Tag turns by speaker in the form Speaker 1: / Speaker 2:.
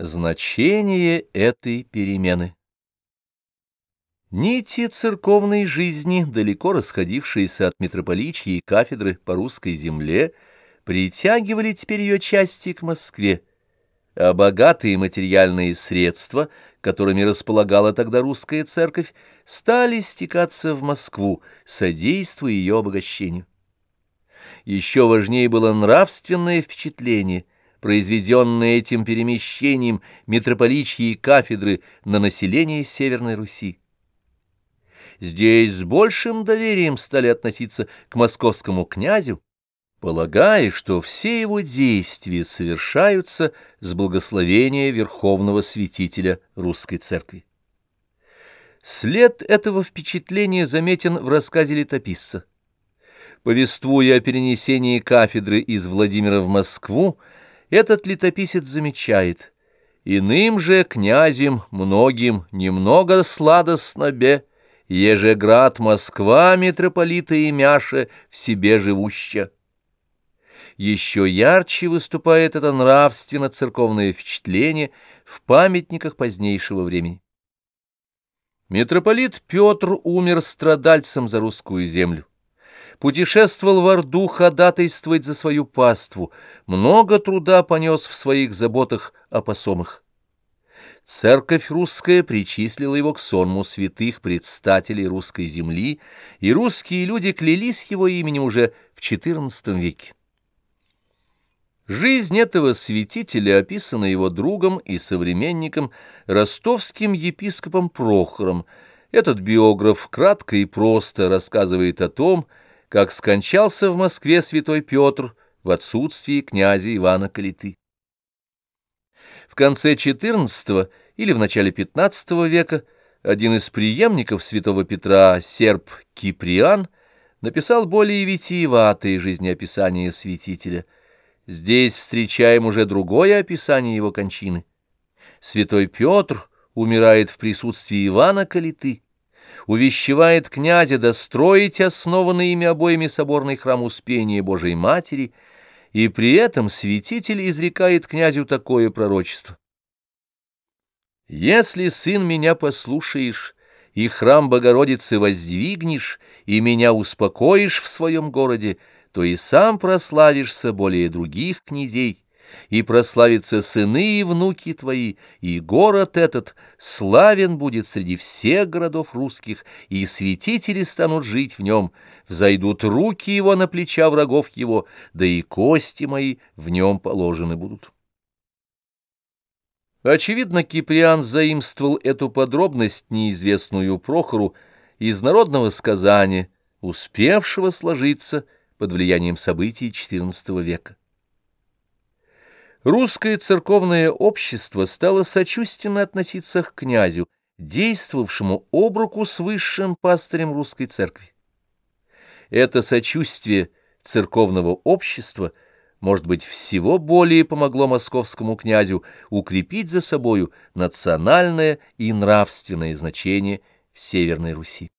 Speaker 1: Значение этой перемены Нити церковной жизни, далеко расходившиеся от митрополичьей кафедры по русской земле, притягивали теперь ее части к Москве, а богатые материальные средства, которыми располагала тогда русская церковь, стали стекаться в Москву, содействуя ее обогащению. Еще важнее было нравственное впечатление – произведенное этим перемещением митрополичьей кафедры на население Северной Руси. Здесь с большим доверием стали относиться к московскому князю, полагая, что все его действия совершаются с благословения верховного святителя русской церкви. След этого впечатления заметен в рассказе летописца. Повествуя о перенесении кафедры из Владимира в Москву, этот летописец замечает, «Иным же князем многим немного сладостно бе, еже град Москва митрополита и Мяша в себе живуща». Еще ярче выступает это нравственно-церковное впечатление в памятниках позднейшего времени. Митрополит Петр умер страдальцем за русскую землю путешествовал в Орду ходатайствовать за свою паству, много труда понес в своих заботах о посомах. Церковь русская причислила его к сонму святых предстателей русской земли, и русские люди клялись его именем уже в XIV веке. Жизнь этого святителя описана его другом и современником, ростовским епископом Прохором. Этот биограф кратко и просто рассказывает о том, как скончался в Москве святой Петр в отсутствии князя Ивана Калиты. В конце XIV или в начале XV века один из преемников святого Петра, серб Киприан, написал более витиеватые жизнеописания святителя. Здесь встречаем уже другое описание его кончины. Святой Петр умирает в присутствии Ивана Калиты увещевает князя достроить основанный ими обоими соборный храм Успения Божией Матери, и при этом святитель изрекает князю такое пророчество. «Если, сын, меня послушаешь, и храм Богородицы воздвигнешь, и меня успокоишь в своем городе, то и сам прославишься более других князей» и прославятся сыны и внуки твои, и город этот славен будет среди всех городов русских, и святители станут жить в нем, взойдут руки его на плеча врагов его, да и кости мои в нем положены будут. Очевидно, Киприан заимствовал эту подробность, неизвестную Прохору, из народного сказания, успевшего сложиться под влиянием событий XIV века. Русское церковное общество стало сочувственно относиться к князю, действовавшему об руку с высшим пастырем русской церкви. Это сочувствие церковного общества, может быть, всего более помогло московскому князю укрепить за собою национальное и нравственное значение в Северной Руси.